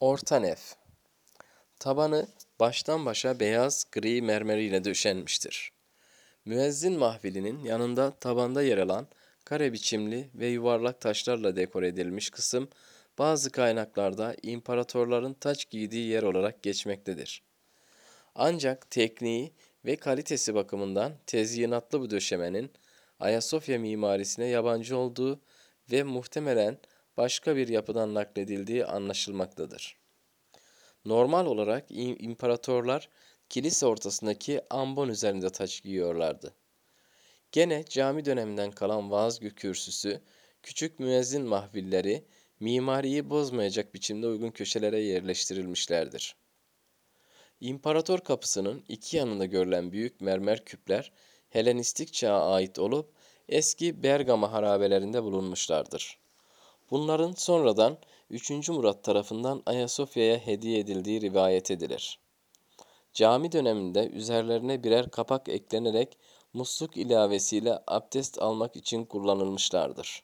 Orta nef. Tabanı baştan başa beyaz gri mermeriyle döşenmiştir. Müezzin mahfilinin yanında tabanda yer alan kare biçimli ve yuvarlak taşlarla dekore edilmiş kısım bazı kaynaklarda imparatorların taç giydiği yer olarak geçmektedir. Ancak tekniği ve kalitesi bakımından tezyinatlı bu döşemenin Ayasofya mimarisine yabancı olduğu ve muhtemelen başka bir yapıdan nakledildiği anlaşılmaktadır. Normal olarak im- imparatorlar kilise ortasındaki ambon üzerinde taç giyiyorlardı. Gene cami döneminden kalan vaaz kürsüsü, küçük müezzin mahvilleri mimariyi bozmayacak biçimde uygun köşelere yerleştirilmişlerdir. İmparator kapısının iki yanında görülen büyük mermer küpler Helenistik çağa ait olup eski Bergama harabelerinde bulunmuşlardır. Bunların sonradan 3. Murat tarafından Ayasofya'ya hediye edildiği rivayet edilir. Cami döneminde üzerlerine birer kapak eklenerek musluk ilavesiyle abdest almak için kullanılmışlardır.